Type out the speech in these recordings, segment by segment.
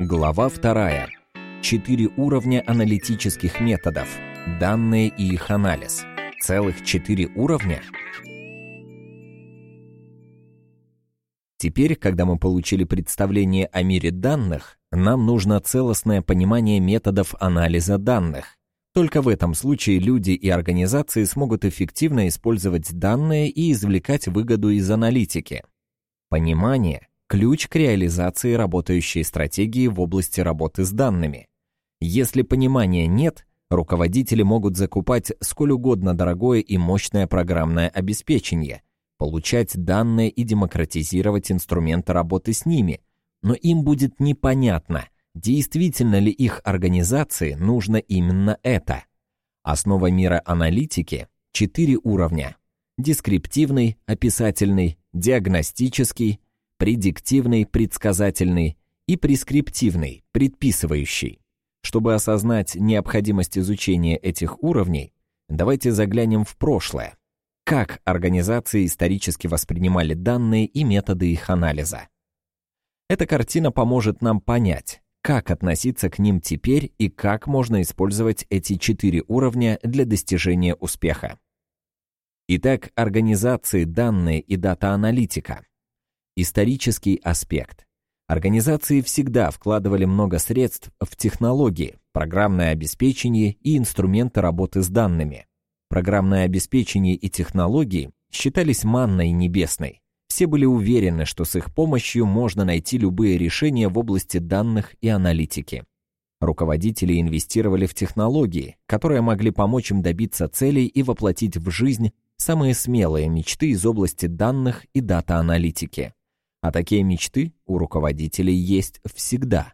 Глава вторая. Четыре уровня аналитических методов. Данные и их анализ. Целых четыре уровня? Теперь, когда мы получили представление о мире данных, нам нужно целостное понимание методов анализа данных. Только в этом случае люди и организации смогут эффективно использовать данные и извлекать выгоду из аналитики. Понимание – ключ к реализации работающей стратегии в области работы с данными. Если понимания нет, руководители могут закупать сколь угодно дорогое и мощное программное обеспечение, получать данные и демократизировать инструменты работы с ними, но им будет непонятно, действительно ли их организации нужно именно это. Основа мира аналитики – четыре уровня – дескриптивный, описательный, диагностический, предиктивный, предсказательный и прескриптивный, предписывающий. Чтобы осознать необходимость изучения этих уровней, давайте заглянем в прошлое. Как организации исторически воспринимали данные и методы их анализа. Эта картина поможет нам понять, как относиться к ним теперь и как можно использовать эти четыре уровня для достижения успеха. Итак, организации, данные и дата-аналитика. Исторический аспект. Организации всегда вкладывали много средств в технологии, программное обеспечение и инструменты работы с данными. Программное обеспечение и технологии считались манной небесной. Все были уверены, что с их помощью можно найти любые решения в области данных и аналитики. Руководители инвестировали в технологии, которые могли помочь им добиться целей и воплотить в жизнь самые смелые мечты из области данных и дата-аналитики. А такие мечты у руководителей есть всегда.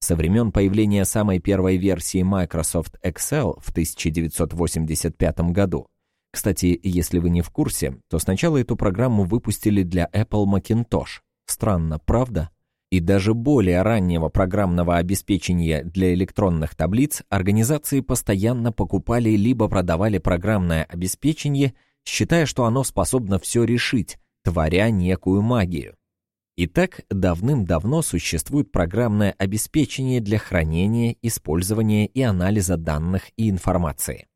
Со времен появления самой первой версии Microsoft Excel в 1985 году. Кстати, если вы не в курсе, то сначала эту программу выпустили для Apple Macintosh. Странно, правда? И даже более раннего программного обеспечения для электронных таблиц организации постоянно покупали либо продавали программное обеспечение считая, что оно способно все решить, творя некую магию. Итак, давным-давно существует программное обеспечение для хранения, использования и анализа данных и информации.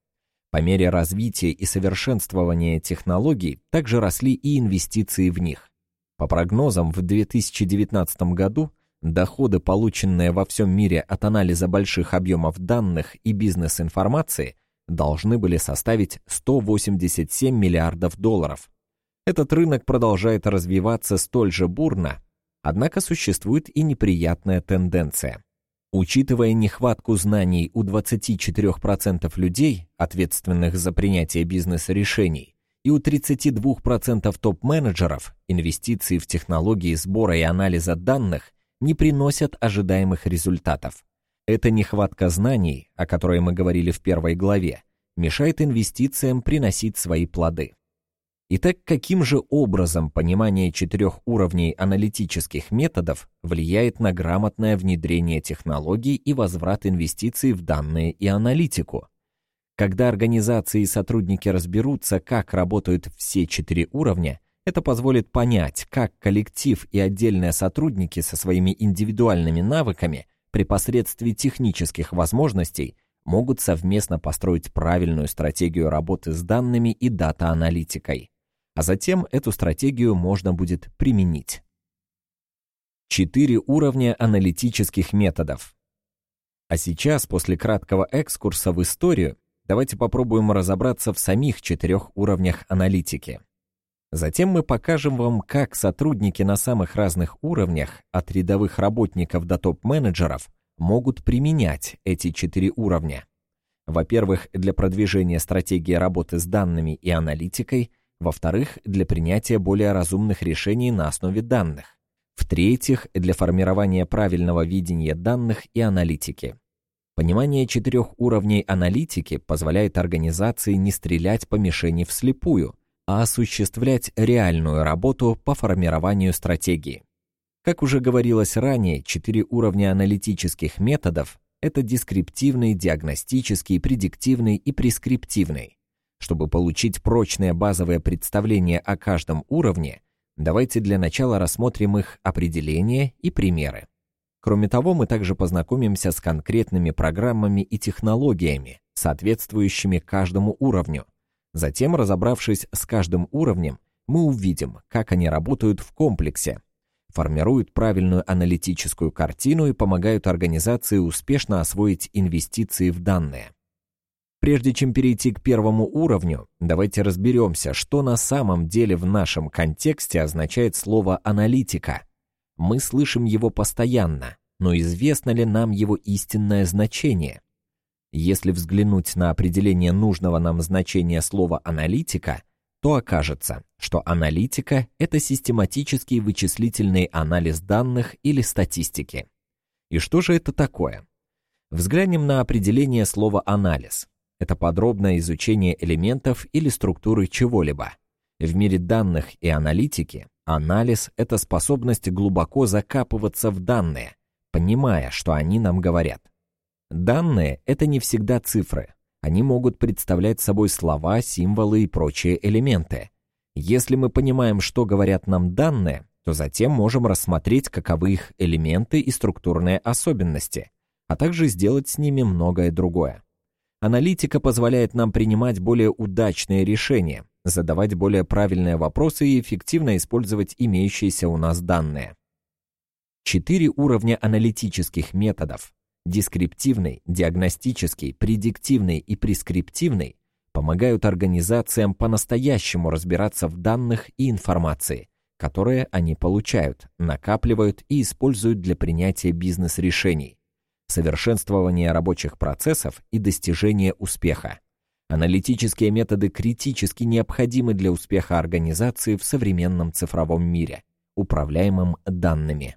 По мере развития и совершенствования технологий также росли и инвестиции в них. По прогнозам, в 2019 году доходы, полученные во всем мире от анализа больших объемов данных и бизнес-информации, должны были составить 187 миллиардов долларов. Этот рынок продолжает развиваться столь же бурно, однако существует и неприятная тенденция. Учитывая нехватку знаний у 24% людей, ответственных за принятие бизнес-решений, и у 32% топ-менеджеров, инвестиции в технологии сбора и анализа данных не приносят ожидаемых результатов. Эта нехватка знаний, о которой мы говорили в первой главе, мешает инвестициям приносить свои плоды. Итак, каким же образом понимание четырех уровней аналитических методов влияет на грамотное внедрение технологий и возврат инвестиций в данные и аналитику? Когда организации и сотрудники разберутся, как работают все четыре уровня, это позволит понять, как коллектив и отдельные сотрудники со своими индивидуальными навыками при посредстве технических возможностей могут совместно построить правильную стратегию работы с данными и дата-аналитикой. А затем эту стратегию можно будет применить. Четыре уровня аналитических методов. А сейчас, после краткого экскурса в историю, давайте попробуем разобраться в самих четырех уровнях аналитики. Затем мы покажем вам, как сотрудники на самых разных уровнях, от рядовых работников до топ-менеджеров, могут применять эти четыре уровня. Во-первых, для продвижения стратегии работы с данными и аналитикой, во-вторых, для принятия более разумных решений на основе данных, в-третьих, для формирования правильного видения данных и аналитики. Понимание четырех уровней аналитики позволяет организации не стрелять по мишени вслепую, а осуществлять реальную работу по формированию стратегии. Как уже говорилось ранее, четыре уровня аналитических методов – это дескриптивный, диагностический, предиктивный и прескриптивный. Чтобы получить прочное базовое представление о каждом уровне, давайте для начала рассмотрим их определение и примеры. Кроме того, мы также познакомимся с конкретными программами и технологиями, соответствующими каждому уровню. Затем, разобравшись с каждым уровнем, мы увидим, как они работают в комплексе, формируют правильную аналитическую картину и помогают организации успешно освоить инвестиции в данные. Прежде чем перейти к первому уровню, давайте разберемся, что на самом деле в нашем контексте означает слово «аналитика». Мы слышим его постоянно, но известно ли нам его истинное значение? Если взглянуть на определение нужного нам значения слова «аналитика», то окажется, что аналитика — это систематический вычислительный анализ данных или статистики. И что же это такое? Взглянем на определение слова «анализ». Это подробное изучение элементов или структуры чего-либо. В мире данных и аналитики анализ — это способность глубоко закапываться в данные, понимая, что они нам говорят. Данные — это не всегда цифры. Они могут представлять собой слова, символы и прочие элементы. Если мы понимаем, что говорят нам данные, то затем можем рассмотреть, каковы их элементы и структурные особенности, а также сделать с ними многое другое. Аналитика позволяет нам принимать более удачные решения, задавать более правильные вопросы и эффективно использовать имеющиеся у нас данные. Четыре уровня аналитических методов – дескриптивный, диагностический, предиктивный и прескриптивный – помогают организациям по-настоящему разбираться в данных и информации, которые они получают, накапливают и используют для принятия бизнес-решений, совершенствование рабочих процессов и достижение успеха. Аналитические методы критически необходимы для успеха организации в современном цифровом мире, управляемом данными.